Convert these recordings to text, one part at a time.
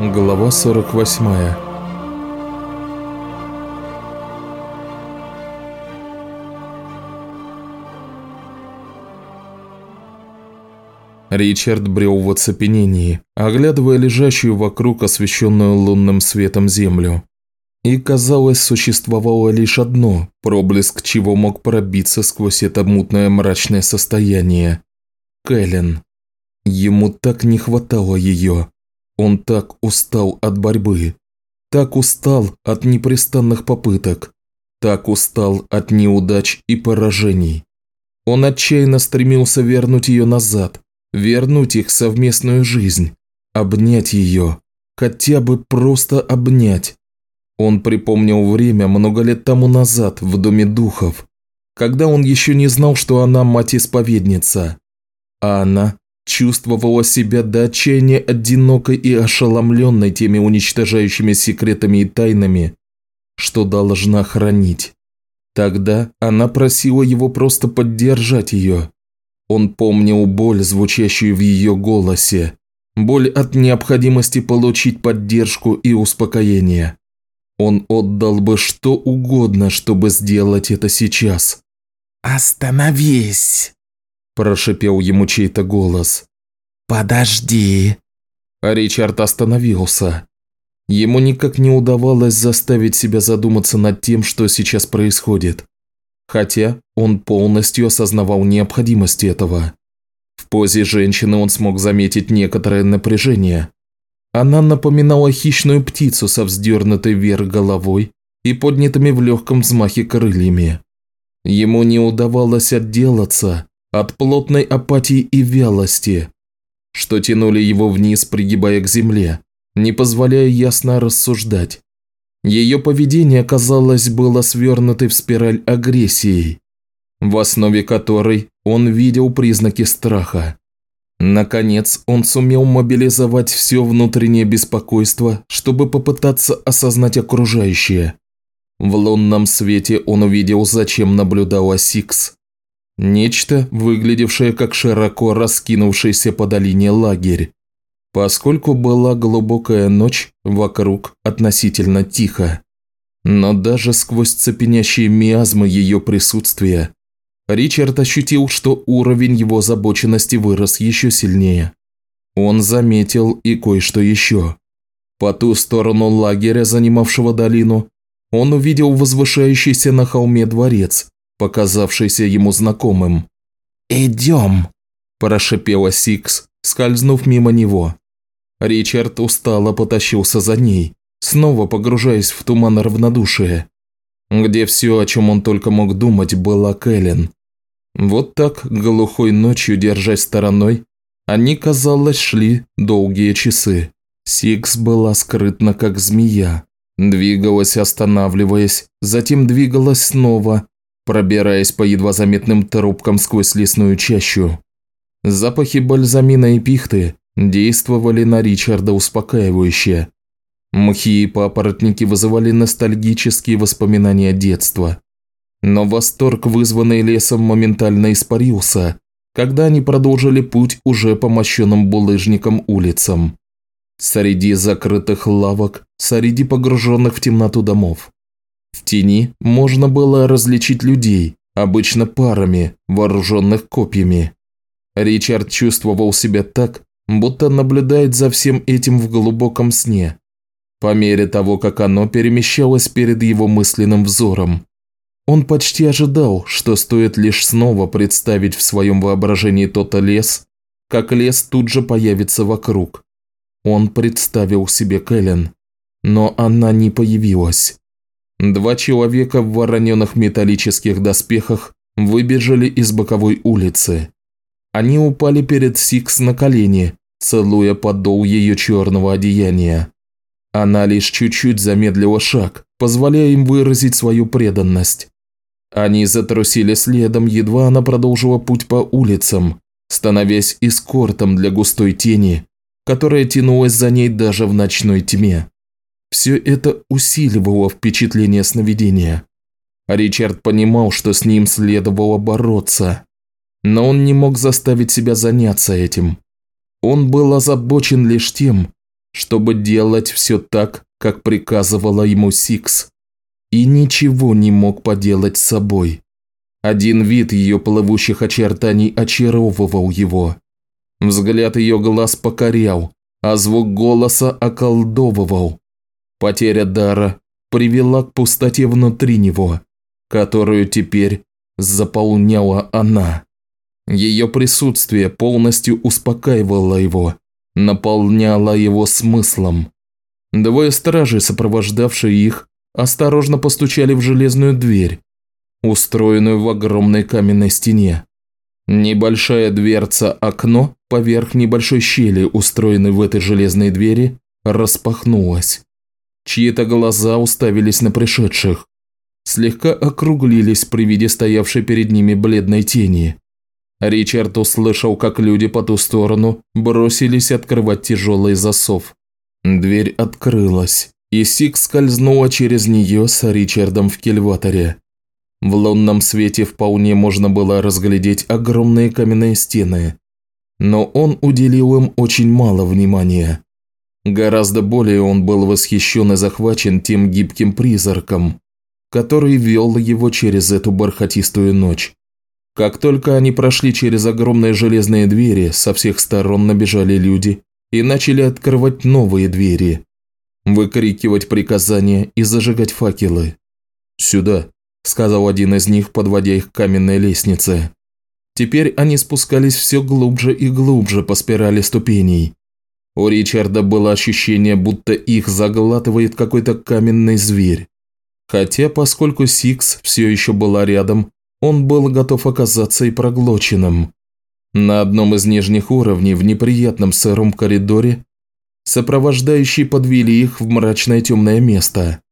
Глава 48 Ричард брел в оцепенении, оглядывая лежащую вокруг освещенную лунным светом землю. И, казалось, существовало лишь одно, проблеск чего мог пробиться сквозь это мутное мрачное состояние. Кэлен. Ему так не хватало ее. Он так устал от борьбы. Так устал от непрестанных попыток. Так устал от неудач и поражений. Он отчаянно стремился вернуть ее назад, вернуть их совместную жизнь, обнять ее, хотя бы просто обнять. Он припомнил время много лет тому назад в Доме Духов, когда он еще не знал, что она мать-исповедница. А она чувствовала себя до отчаяния одинокой и ошеломленной теми уничтожающими секретами и тайнами, что должна хранить. Тогда она просила его просто поддержать ее. Он помнил боль, звучащую в ее голосе, боль от необходимости получить поддержку и успокоение. Он отдал бы что угодно, чтобы сделать это сейчас. «Остановись!» – прошипел ему чей-то голос. «Подожди!» Ричард остановился. Ему никак не удавалось заставить себя задуматься над тем, что сейчас происходит. Хотя он полностью осознавал необходимость этого. В позе женщины он смог заметить некоторое напряжение. Она напоминала хищную птицу со вздернутой вверх головой и поднятыми в легком взмахе крыльями. Ему не удавалось отделаться от плотной апатии и вялости, что тянули его вниз, пригибая к земле, не позволяя ясно рассуждать. Ее поведение, казалось, было свернутой в спираль агрессией, в основе которой он видел признаки страха. Наконец, он сумел мобилизовать все внутреннее беспокойство, чтобы попытаться осознать окружающее. В лунном свете он увидел, зачем наблюдала Сикс. Нечто, выглядевшее как широко раскинувшийся по долине лагерь. Поскольку была глубокая ночь, вокруг относительно тихо. Но даже сквозь цепенящие миазмы ее присутствия, Ричард ощутил, что уровень его озабоченности вырос еще сильнее. Он заметил и кое-что еще. По ту сторону лагеря, занимавшего долину, он увидел возвышающийся на холме дворец, показавшийся ему знакомым. «Идем!» – прошипела Сикс, скользнув мимо него. Ричард устало потащился за ней, снова погружаясь в туман равнодушия, где все, о чем он только мог думать, была Кэлен. Вот так, глухой ночью, держась стороной, они, казалось, шли долгие часы. Сикс была скрытна, как змея. Двигалась, останавливаясь, затем двигалась снова, пробираясь по едва заметным трубкам сквозь лесную чащу. Запахи бальзамина и пихты действовали на Ричарда успокаивающе. Мхи и папоротники вызывали ностальгические воспоминания детства. Но восторг, вызванный лесом, моментально испарился, когда они продолжили путь уже по мощенным булыжникам улицам. Среди закрытых лавок, среди погруженных в темноту домов. В тени можно было различить людей, обычно парами, вооруженных копьями. Ричард чувствовал себя так, будто наблюдает за всем этим в глубоком сне, по мере того, как оно перемещалось перед его мысленным взором. Он почти ожидал, что стоит лишь снова представить в своем воображении тот лес, как лес тут же появится вокруг. Он представил себе Кэлен, но она не появилась. Два человека в вороненных металлических доспехах выбежали из боковой улицы. Они упали перед Сикс на колени, целуя подол ее черного одеяния. Она лишь чуть-чуть замедлила шаг, позволяя им выразить свою преданность. Они затрусили следом, едва она продолжила путь по улицам, становясь эскортом для густой тени, которая тянулась за ней даже в ночной тьме. Все это усиливало впечатление сновидения. Ричард понимал, что с ним следовало бороться, но он не мог заставить себя заняться этим. Он был озабочен лишь тем, чтобы делать все так, как приказывала ему Сикс. И ничего не мог поделать с собой. Один вид ее плывущих очертаний очаровывал его. Взгляд ее глаз покорял, а звук голоса околдовывал. Потеря дара привела к пустоте внутри него, которую теперь заполняла она. Ее присутствие полностью успокаивало его, наполняло его смыслом. Двое стражей, сопровождавшие их, осторожно постучали в железную дверь, устроенную в огромной каменной стене. Небольшая дверца-окно поверх небольшой щели, устроенной в этой железной двери, распахнулась. Чьи-то глаза уставились на пришедших. Слегка округлились при виде стоявшей перед ними бледной тени. Ричард услышал, как люди по ту сторону бросились открывать тяжелый засов. Дверь открылась, и Сик скользнула через нее с Ричардом в кельваторе. В лунном свете вполне можно было разглядеть огромные каменные стены, но он уделил им очень мало внимания. Гораздо более он был восхищен и захвачен тем гибким призраком, который вел его через эту бархатистую ночь. Как только они прошли через огромные железные двери, со всех сторон набежали люди и начали открывать новые двери, выкрикивать приказания и зажигать факелы. «Сюда», – сказал один из них, подводя их к каменной лестнице. Теперь они спускались все глубже и глубже по спирали ступеней. У Ричарда было ощущение, будто их заглатывает какой-то каменный зверь. Хотя, поскольку Сикс все еще была рядом, он был готов оказаться и проглоченным. На одном из нижних уровней в неприятном сыром коридоре сопровождающие подвели их в мрачное темное место.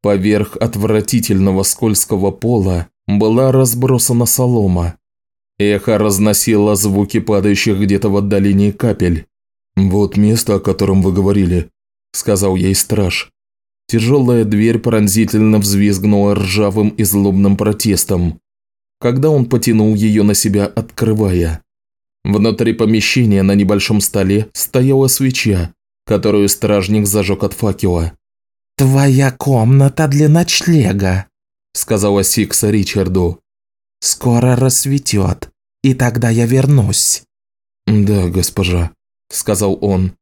Поверх отвратительного скользкого пола была разбросана солома. Эхо разносило звуки падающих где-то в отдалении капель. «Вот место, о котором вы говорили», – сказал ей страж. Тяжелая дверь пронзительно взвизгнула ржавым и злобным протестом, когда он потянул ее на себя, открывая. Внутри помещения на небольшом столе стояла свеча, которую стражник зажег от факела. «Твоя комната для ночлега», – сказала Сикса Ричарду. «Скоро рассветет, и тогда я вернусь». «Да, госпожа», – сказал он.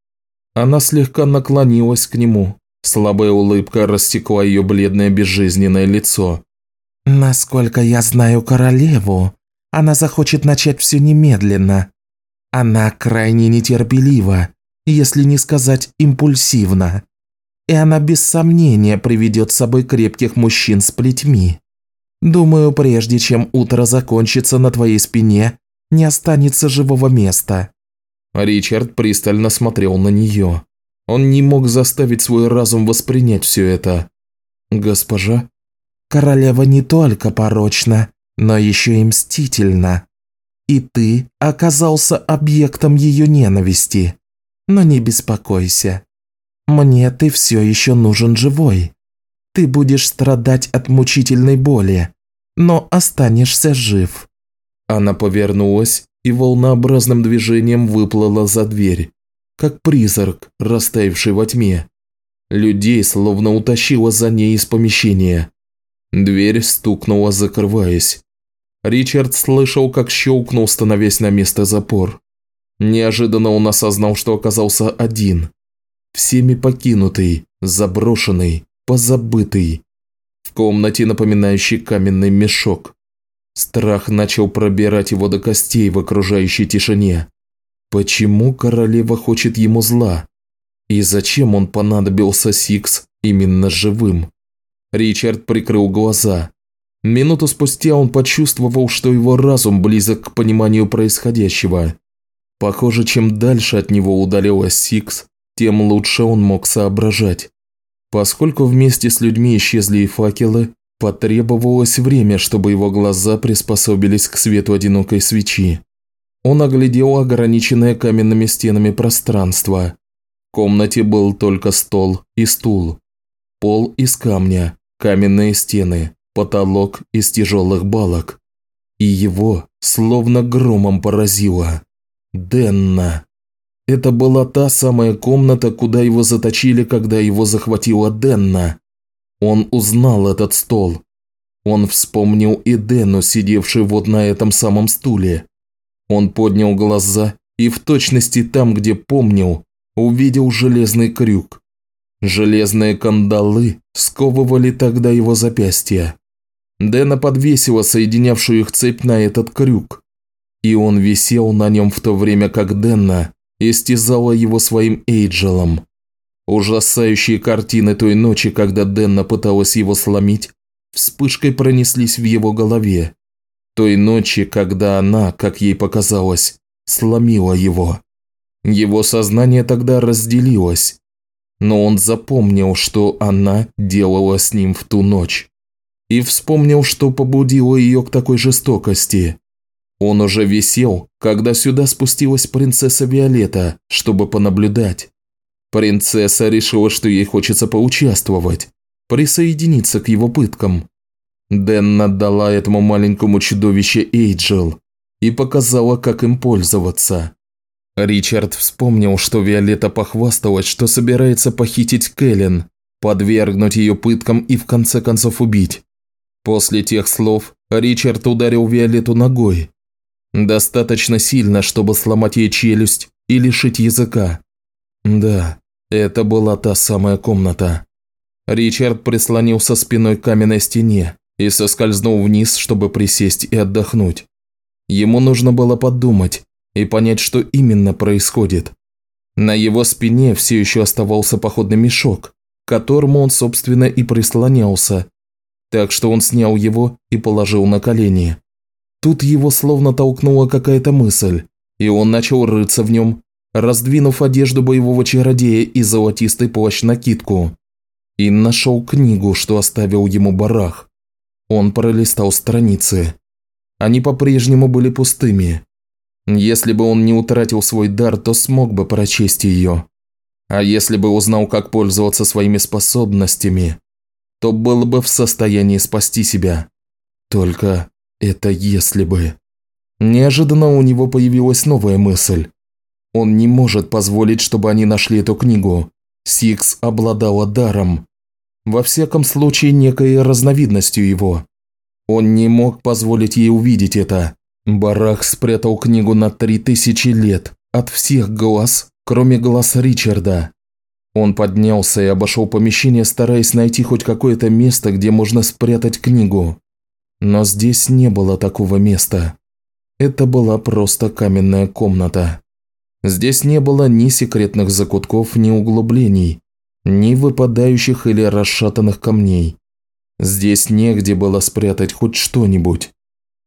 Она слегка наклонилась к нему. Слабая улыбка растекла ее бледное безжизненное лицо. «Насколько я знаю королеву, она захочет начать все немедленно. Она крайне нетерпелива, если не сказать импульсивна. И она без сомнения приведет с собой крепких мужчин с плетьми. Думаю, прежде чем утро закончится на твоей спине, не останется живого места». Ричард пристально смотрел на нее. Он не мог заставить свой разум воспринять все это. «Госпожа?» Королева не только порочна, но еще и мстительна. И ты оказался объектом ее ненависти. Но не беспокойся. Мне ты все еще нужен живой. Ты будешь страдать от мучительной боли, но останешься жив». Она повернулась и волнообразным движением выплыла за дверь, как призрак, растаявший во тьме. Людей словно утащила за ней из помещения. Дверь стукнула, закрываясь. Ричард слышал, как щелкнул, становясь на место запор. Неожиданно он осознал, что оказался один. Всеми покинутый, заброшенный, позабытый. В комнате, напоминающей каменный мешок. Страх начал пробирать его до костей в окружающей тишине. Почему королева хочет ему зла? И зачем он понадобился Сикс именно живым? Ричард прикрыл глаза. Минуту спустя он почувствовал, что его разум близок к пониманию происходящего. Похоже, чем дальше от него удалялась Сикс, тем лучше он мог соображать. Поскольку вместе с людьми исчезли и факелы, потребовалось время, чтобы его глаза приспособились к свету одинокой свечи. Он оглядел ограниченное каменными стенами пространство. В комнате был только стол и стул. Пол из камня, каменные стены, потолок из тяжелых балок. И его словно громом поразило. Денна. Это была та самая комната, куда его заточили, когда его захватила Денна. Он узнал этот стол. Он вспомнил и Денну, сидевшую вот на этом самом стуле. Он поднял глаза и в точности там, где помнил, увидел железный крюк. Железные кандалы сковывали тогда его запястья. Дэна подвесила соединявшую их цепь на этот крюк. И он висел на нем в то время, как Денна истязала его своим Эйджелом. Ужасающие картины той ночи, когда Денна пыталась его сломить, вспышкой пронеслись в его голове. Той ночи, когда она, как ей показалось, сломила его. Его сознание тогда разделилось, но он запомнил, что она делала с ним в ту ночь. И вспомнил, что побудило ее к такой жестокости. Он уже висел, когда сюда спустилась принцесса Виолетта, чтобы понаблюдать. Принцесса решила, что ей хочется поучаствовать, присоединиться к его пыткам. Дэн отдала этому маленькому чудовище Эйджел и показала, как им пользоваться. Ричард вспомнил, что Виолетта похвасталась, что собирается похитить Кэлен, подвергнуть ее пыткам и в конце концов убить. После тех слов Ричард ударил Виолетту ногой. Достаточно сильно, чтобы сломать ей челюсть и лишить языка. Да, это была та самая комната. Ричард прислонился спиной к каменной стене и соскользнул вниз, чтобы присесть и отдохнуть. Ему нужно было подумать и понять, что именно происходит. На его спине все еще оставался походный мешок, к которому он, собственно, и прислонялся, так что он снял его и положил на колени. Тут его словно толкнула какая-то мысль, и он начал рыться в нем, раздвинув одежду боевого чародея и золотистый плащ-накидку. И нашел книгу, что оставил ему барах. Он пролистал страницы. Они по-прежнему были пустыми. Если бы он не утратил свой дар, то смог бы прочесть ее. А если бы узнал, как пользоваться своими способностями, то был бы в состоянии спасти себя. Только это если бы. Неожиданно у него появилась новая мысль. Он не может позволить, чтобы они нашли эту книгу. Сикс обладала даром. Во всяком случае, некой разновидностью его. Он не мог позволить ей увидеть это. Барах спрятал книгу на три тысячи лет от всех глаз, кроме глаз Ричарда. Он поднялся и обошел помещение, стараясь найти хоть какое-то место, где можно спрятать книгу. Но здесь не было такого места. Это была просто каменная комната. Здесь не было ни секретных закутков, ни углублений, ни выпадающих или расшатанных камней. Здесь негде было спрятать хоть что-нибудь.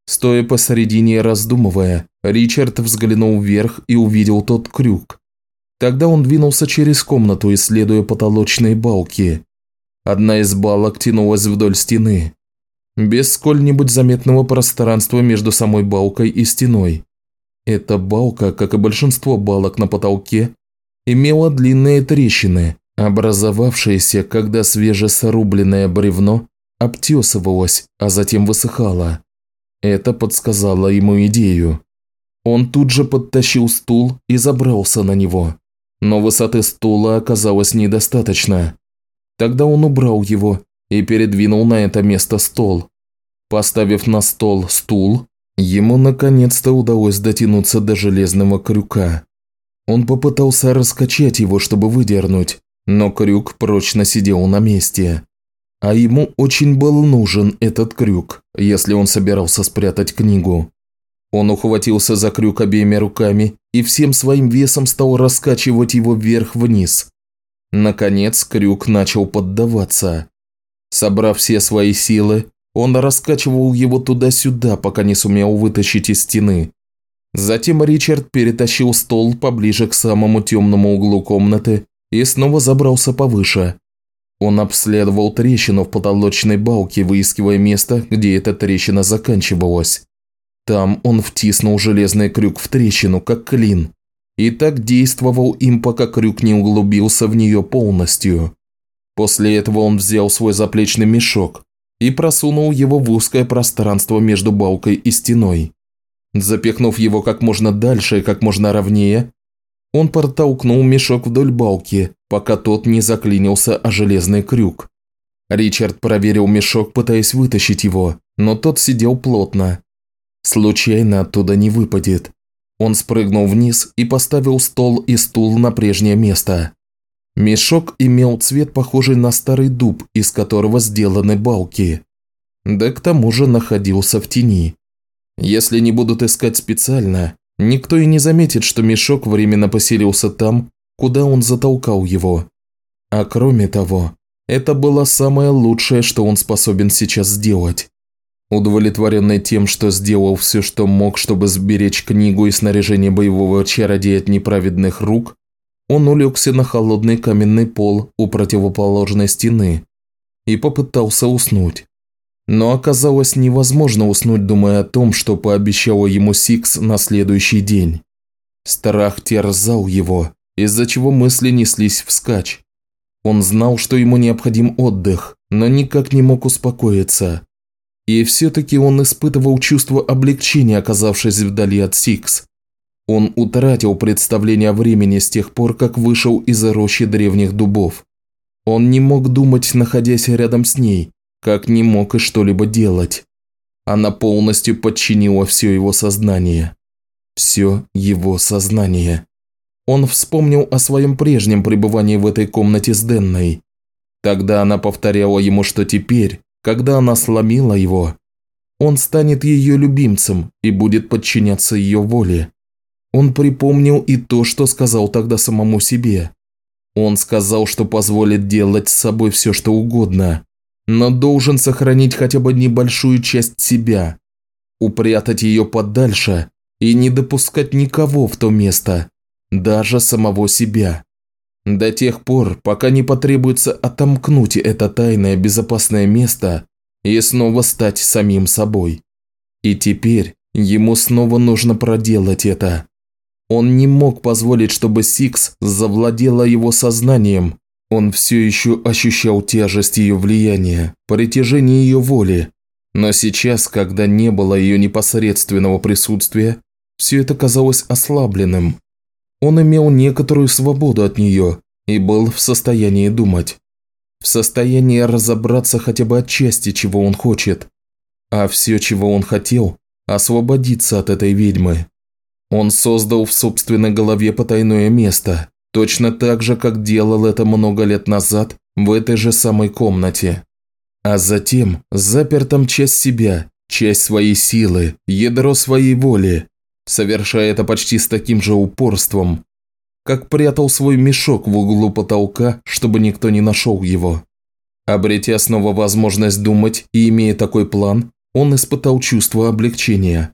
Стоя посередине раздумывая, Ричард взглянул вверх и увидел тот крюк. Тогда он двинулся через комнату, исследуя потолочные балки. Одна из балок тянулась вдоль стены, без сколь-нибудь заметного пространства между самой балкой и стеной. Эта балка, как и большинство балок на потолке, имела длинные трещины, образовавшиеся, когда свежесорубленное бревно обтесывалось, а затем высыхало. Это подсказало ему идею. Он тут же подтащил стул и забрался на него. Но высоты стула оказалось недостаточно. Тогда он убрал его и передвинул на это место стол. Поставив на стол стул, ему наконец-то удалось дотянуться до железного крюка. Он попытался раскачать его, чтобы выдернуть, но крюк прочно сидел на месте. А ему очень был нужен этот крюк, если он собирался спрятать книгу. Он ухватился за крюк обеими руками и всем своим весом стал раскачивать его вверх-вниз. Наконец крюк начал поддаваться. Собрав все свои силы, он раскачивал его туда-сюда, пока не сумел вытащить из стены. Затем Ричард перетащил стол поближе к самому темному углу комнаты и снова забрался повыше. Он обследовал трещину в потолочной балке, выискивая место, где эта трещина заканчивалась. Там он втиснул железный крюк в трещину, как клин, и так действовал им, пока крюк не углубился в нее полностью. После этого он взял свой заплечный мешок и просунул его в узкое пространство между балкой и стеной. Запихнув его как можно дальше и как можно ровнее, Он протолкнул мешок вдоль балки, пока тот не заклинился о железный крюк. Ричард проверил мешок, пытаясь вытащить его, но тот сидел плотно. Случайно оттуда не выпадет. Он спрыгнул вниз и поставил стол и стул на прежнее место. Мешок имел цвет, похожий на старый дуб, из которого сделаны балки. Да к тому же находился в тени. Если не будут искать специально, никто и не заметит, что мешок временно поселился там, куда он затолкал его. А кроме того, это было самое лучшее, что он способен сейчас сделать. Удовлетворенный тем, что сделал все, что мог, чтобы сберечь книгу и снаряжение боевого чародея от неправедных рук, он улегся на холодный каменный пол у противоположной стены и попытался уснуть. Но оказалось невозможно уснуть, думая о том, что пообещала ему Сикс на следующий день. Страх терзал его, из-за чего мысли неслись вскачь. Он знал, что ему необходим отдых, но никак не мог успокоиться. И все-таки он испытывал чувство облегчения, оказавшись вдали от Сикс. Он утратил представление о времени с тех пор, как вышел из рощи древних дубов. Он не мог думать, находясь рядом с ней, как не мог и что-либо делать. Она полностью подчинила все его сознание. Все его сознание. Он вспомнил о своем прежнем пребывании в этой комнате с Денной. Тогда она повторяла ему, что теперь, когда она сломила его, он станет ее любимцем и будет подчиняться ее воле. Он припомнил и то, что сказал тогда самому себе. Он сказал, что позволит делать с собой все, что угодно, но должен сохранить хотя бы небольшую часть себя, упрятать ее подальше и не допускать никого в то место, даже самого себя. До тех пор, пока не потребуется отомкнуть это тайное безопасное место и снова стать самим собой. И теперь ему снова нужно проделать это. Он не мог позволить, чтобы Сикс завладела его сознанием. Он все еще ощущал тяжесть ее влияния, притяжение ее воли. Но сейчас, когда не было ее непосредственного присутствия, все это казалось ослабленным, он имел некоторую свободу от нее и был в состоянии думать. В состоянии разобраться хотя бы от части, чего он хочет. А все, чего он хотел – освободиться от этой ведьмы. Он создал в собственной голове потайное место, точно так же, как делал это много лет назад в этой же самой комнате. А затем запер там часть себя, часть своей силы, ядро своей воли, совершая это почти с таким же упорством, как прятал свой мешок в углу потолка, чтобы никто не нашел его. Обретя снова возможность думать и имея такой план, он испытал чувство облегчения.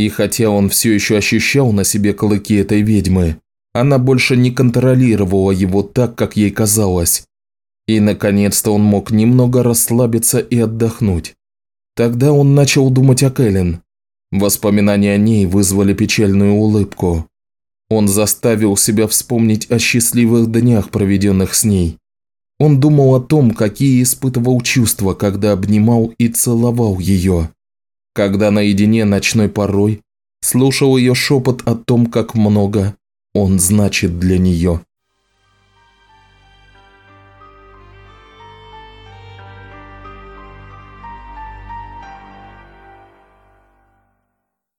И хотя он все еще ощущал на себе клыки этой ведьмы, она больше не контролировала его так, как ей казалось. И наконец-то он мог немного расслабиться и отдохнуть. Тогда он начал думать о Кэлен, Воспоминания о ней вызвали печальную улыбку. Он заставил себя вспомнить о счастливых днях, проведенных с ней. Он думал о том, какие испытывал чувства, когда обнимал и целовал ее. Когда наедине ночной порой слушал ее шепот о том, как много он значит для нее.